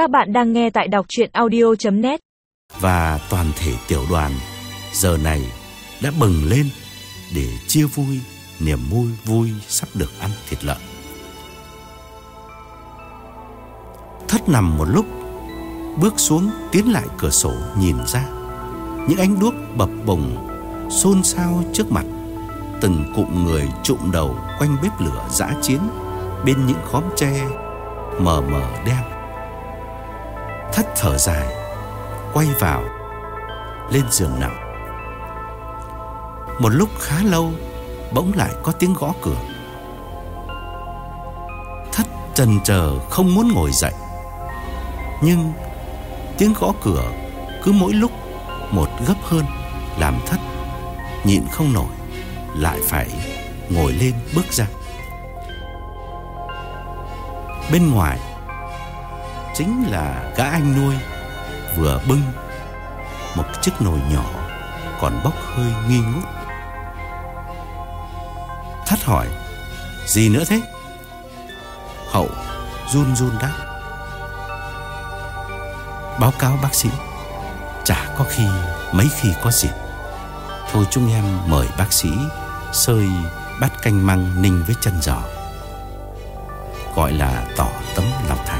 Các bạn đang nghe tại đọc chuyện audio.net Và toàn thể tiểu đoàn giờ này đã bừng lên để chia vui niềm vui vui sắp được ăn thịt lợn. Thất nằm một lúc, bước xuống tiến lại cửa sổ nhìn ra. Những ánh đuốc bập bùng xôn xao trước mặt. Từng cụm người trụm đầu quanh bếp lửa dã chiến bên những khóm tre mờ mờ đen. Thất thở dài, quay vào, lên giường nằm. Một lúc khá lâu, bỗng lại có tiếng gõ cửa. Thất trần chờ không muốn ngồi dậy. Nhưng tiếng gõ cửa cứ mỗi lúc một gấp hơn làm thất nhịn không nổi lại phải ngồi lên bước ra. Bên ngoài chính là gã anh nuôi vừa bưng một chiếc nồi nhỏ còn bốc hơi nghi ngút. Thất hỏi, gì nữa thế? Hậu run run đáp. Báo cáo bác sĩ, chả có khi mấy khi có dịp. Thôi chúng em mời bác sĩ sơi bát canh măng ninh với chân giò. Gọi là tỏ tấm lòng thành.